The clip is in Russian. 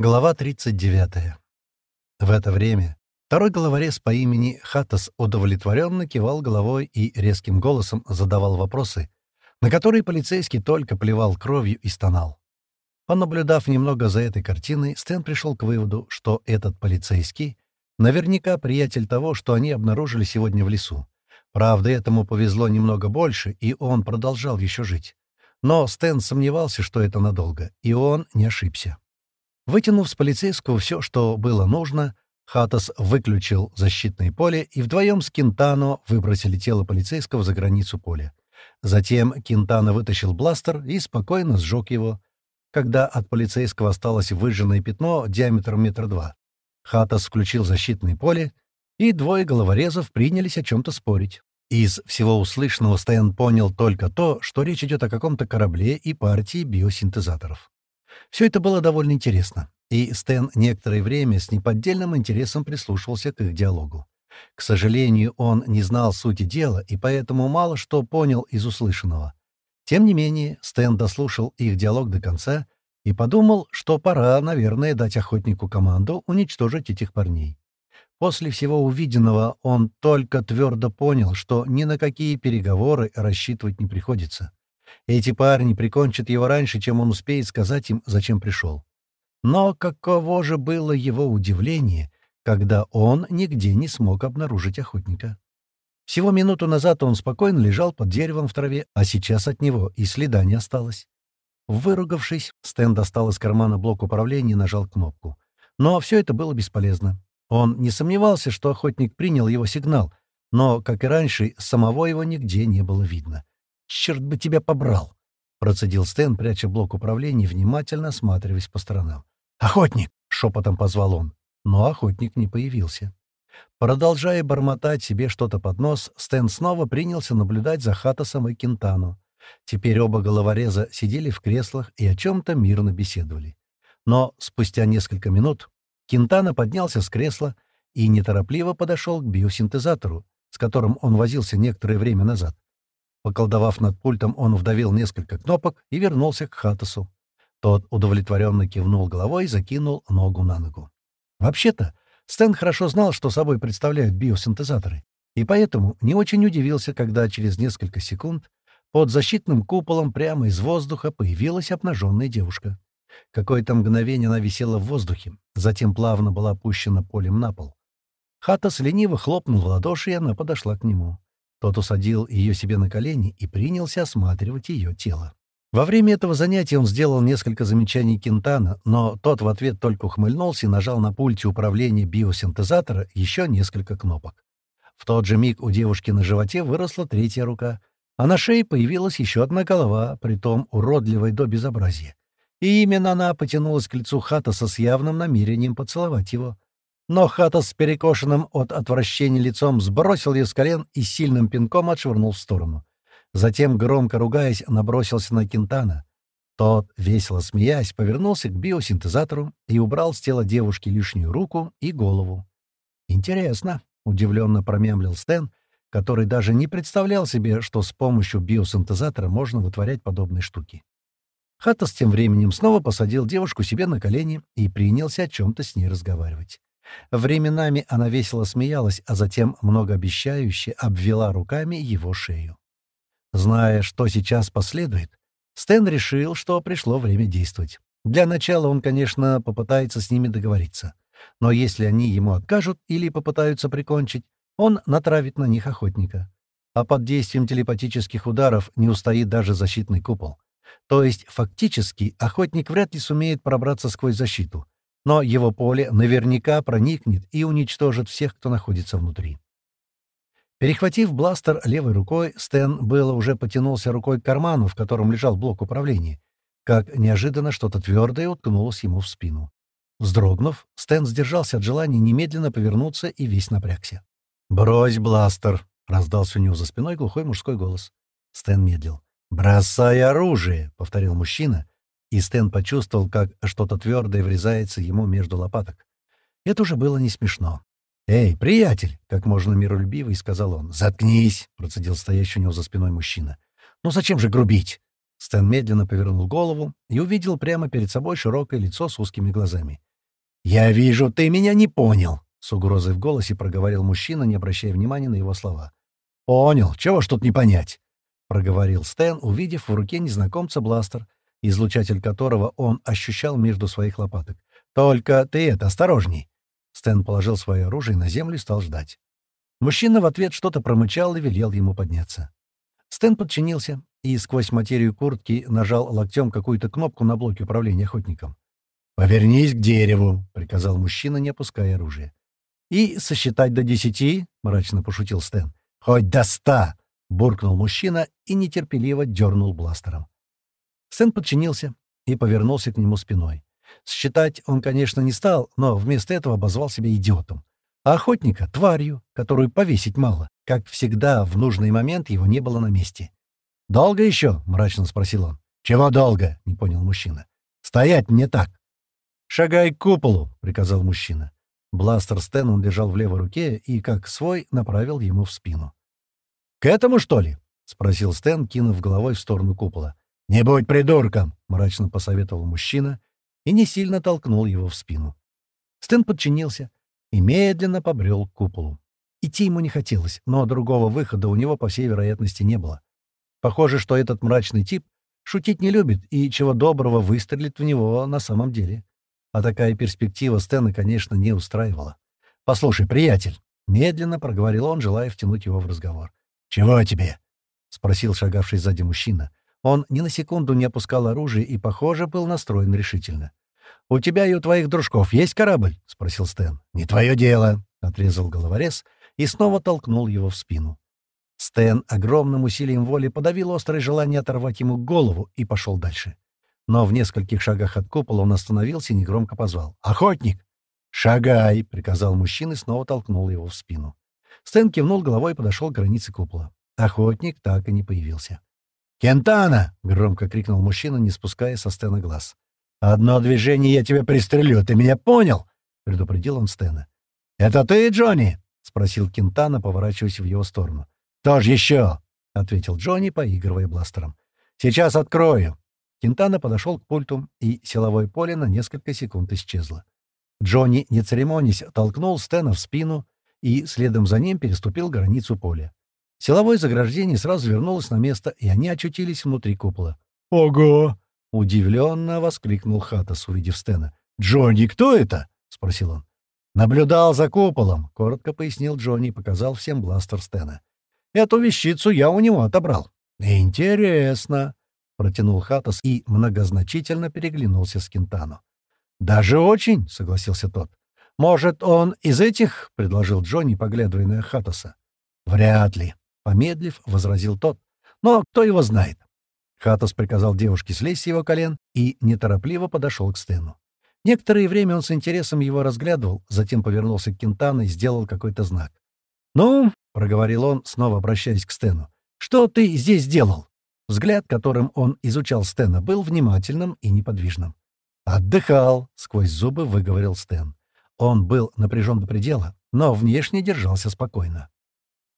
Глава 39. В это время второй головорез по имени Хатас удовлетворенно кивал головой и резким голосом задавал вопросы, на которые полицейский только плевал кровью и стонал. Понаблюдав немного за этой картиной, Стэн пришел к выводу, что этот полицейский наверняка приятель того, что они обнаружили сегодня в лесу. Правда, этому повезло немного больше, и он продолжал еще жить. Но Стэн сомневался, что это надолго, и он не ошибся. Вытянув с полицейского все, что было нужно, Хатас выключил защитное поле, и вдвоем с Кентано выбросили тело полицейского за границу поля. Затем Кентано вытащил бластер и спокойно сжег его, когда от полицейского осталось выжженное пятно диаметром метр два. Хатас включил защитное поле, и двое головорезов принялись о чем-то спорить. Из всего услышанного Стэн понял только то, что речь идет о каком-то корабле и партии биосинтезаторов. Все это было довольно интересно, и Стэн некоторое время с неподдельным интересом прислушивался к их диалогу. К сожалению, он не знал сути дела и поэтому мало что понял из услышанного. Тем не менее, Стэн дослушал их диалог до конца и подумал, что пора, наверное, дать охотнику команду уничтожить этих парней. После всего увиденного он только твердо понял, что ни на какие переговоры рассчитывать не приходится. Эти парни прикончат его раньше, чем он успеет сказать им, зачем пришел. Но каково же было его удивление, когда он нигде не смог обнаружить охотника. Всего минуту назад он спокойно лежал под деревом в траве, а сейчас от него и следа не осталось. Выругавшись, Стэн достал из кармана блок управления и нажал кнопку. Но все это было бесполезно. Он не сомневался, что охотник принял его сигнал, но, как и раньше, самого его нигде не было видно. «Черт бы тебя побрал!» — процедил Стэн, пряча блок управления, внимательно осматриваясь по сторонам. «Охотник!» — шепотом позвал он. Но охотник не появился. Продолжая бормотать себе что-то под нос, Стэн снова принялся наблюдать за Хатасом и Кентану. Теперь оба головореза сидели в креслах и о чем-то мирно беседовали. Но спустя несколько минут Кентана поднялся с кресла и неторопливо подошел к биосинтезатору, с которым он возился некоторое время назад. Поколдовав над пультом, он вдавил несколько кнопок и вернулся к Хатасу. Тот удовлетворенно кивнул головой и закинул ногу на ногу. Вообще-то, Стэн хорошо знал, что собой представляют биосинтезаторы, и поэтому не очень удивился, когда через несколько секунд под защитным куполом прямо из воздуха появилась обнаженная девушка. Какое-то мгновение она висела в воздухе, затем плавно была опущена полем на пол. Хатас лениво хлопнул в ладоши, и она подошла к нему. Тот усадил ее себе на колени и принялся осматривать ее тело. Во время этого занятия он сделал несколько замечаний Кентана, но тот в ответ только ухмыльнулся и нажал на пульте управления биосинтезатора еще несколько кнопок. В тот же миг у девушки на животе выросла третья рука, а на шее появилась еще одна голова, притом уродливой до безобразия. И именно она потянулась к лицу Хатаса с явным намерением поцеловать его. Но Хатас с перекошенным от отвращения лицом сбросил ее с колен и сильным пинком отшвырнул в сторону. Затем, громко ругаясь, набросился на Кентана. Тот, весело смеясь, повернулся к биосинтезатору и убрал с тела девушки лишнюю руку и голову. «Интересно», — удивленно промямлил Стэн, который даже не представлял себе, что с помощью биосинтезатора можно вытворять подобные штуки. Хатас тем временем снова посадил девушку себе на колени и принялся о чем-то с ней разговаривать. Временами она весело смеялась, а затем многообещающе обвела руками его шею. Зная, что сейчас последует, Стэн решил, что пришло время действовать. Для начала он, конечно, попытается с ними договориться. Но если они ему откажут или попытаются прикончить, он натравит на них охотника. А под действием телепатических ударов не устоит даже защитный купол. То есть, фактически, охотник вряд ли сумеет пробраться сквозь защиту но его поле наверняка проникнет и уничтожит всех, кто находится внутри. Перехватив бластер левой рукой, Стэн было уже потянулся рукой к карману, в котором лежал блок управления, как неожиданно что-то твердое уткнулось ему в спину. Вздрогнув, Стэн сдержался от желания немедленно повернуться и весь напрягся. «Брось бластер!» — раздался у него за спиной глухой мужской голос. Стэн медлил. «Бросай оружие!» — повторил мужчина, и Стэн почувствовал, как что-то твердое врезается ему между лопаток. Это уже было не смешно. «Эй, приятель!» — как можно миролюбивый сказал он. «Заткнись!» — процедил стоящий у него за спиной мужчина. «Ну зачем же грубить?» Стэн медленно повернул голову и увидел прямо перед собой широкое лицо с узкими глазами. «Я вижу, ты меня не понял», — с угрозой в голосе проговорил мужчина, не обращая внимания на его слова. «Понял. Чего ж тут не понять?» — проговорил Стэн, увидев в руке незнакомца бластер, излучатель которого он ощущал между своих лопаток. «Только ты это, осторожней!» Стэн положил свое оружие на землю и стал ждать. Мужчина в ответ что-то промычал и велел ему подняться. Стэн подчинился и сквозь материю куртки нажал локтем какую-то кнопку на блоке управления охотником. «Повернись к дереву», — приказал мужчина, не опуская оружие. «И сосчитать до десяти?» — мрачно пошутил Стэн. «Хоть до ста!» — буркнул мужчина и нетерпеливо дернул бластером. Стэн подчинился и повернулся к нему спиной. Считать он, конечно, не стал, но вместо этого обозвал себя идиотом. А охотника — тварью, которую повесить мало. Как всегда, в нужный момент его не было на месте. «Долго еще?» — мрачно спросил он. «Чего долго?» — не понял мужчина. «Стоять мне так!» «Шагай к куполу!» — приказал мужчина. Бластер Стэн он держал в левой руке и, как свой, направил ему в спину. «К этому, что ли?» — спросил Стэн, кинув головой в сторону купола. «Не будь придурком!» — мрачно посоветовал мужчина и не сильно толкнул его в спину. Стэн подчинился и медленно побрел к куполу. Идти ему не хотелось, но другого выхода у него, по всей вероятности, не было. Похоже, что этот мрачный тип шутить не любит и чего доброго выстрелит в него на самом деле. А такая перспектива Стэна, конечно, не устраивала. «Послушай, приятель», — медленно проговорил он, желая втянуть его в разговор. «Чего тебе?» — спросил шагавший сзади мужчина. Он ни на секунду не опускал оружие и, похоже, был настроен решительно. «У тебя и у твоих дружков есть корабль?» — спросил Стэн. «Не твое дело», — отрезал головорез и снова толкнул его в спину. Стэн огромным усилием воли подавил острое желание оторвать ему голову и пошел дальше. Но в нескольких шагах от купола он остановился и негромко позвал. «Охотник!» «Шагай!» — приказал мужчина и снова толкнул его в спину. Стэн кивнул головой и подошел к границе купола. Охотник так и не появился. «Кентана!» — громко крикнул мужчина, не спуская со Стэна глаз. «Одно движение, я тебя пристрелю, ты меня понял?» — предупредил он Стэна. «Это ты, Джонни?» — спросил Кентана, поворачиваясь в его сторону. «Кто ж еще?» — ответил Джонни, поигрывая бластером. «Сейчас открою». Кентана подошел к пульту, и силовое поле на несколько секунд исчезло. Джонни, не церемонясь, толкнул Стэна в спину и следом за ним переступил границу поля. Силовое заграждение сразу вернулось на место, и они очутились внутри купола. «Ого!» — удивленно воскликнул Хатас, увидев Стена. «Джонни, кто это?» — спросил он. «Наблюдал за куполом», — коротко пояснил Джонни и показал всем бластер Стена. «Эту вещицу я у него отобрал». «Интересно», — протянул Хатас и многозначительно переглянулся с Кентану. «Даже очень», — согласился тот. «Может, он из этих?» — предложил Джонни, поглядывая на Хатаса. «Вряд ли», Помедлив, возразил тот. «Но кто его знает?» Хатос приказал девушке слезть с его колен и неторопливо подошел к Стэну. Некоторое время он с интересом его разглядывал, затем повернулся к Кентану и сделал какой-то знак. «Ну», — проговорил он, снова обращаясь к Стэну, — «что ты здесь делал?» Взгляд, которым он изучал Стэна, был внимательным и неподвижным. «Отдыхал», — сквозь зубы выговорил Стэн. Он был напряжен до предела, но внешне держался спокойно.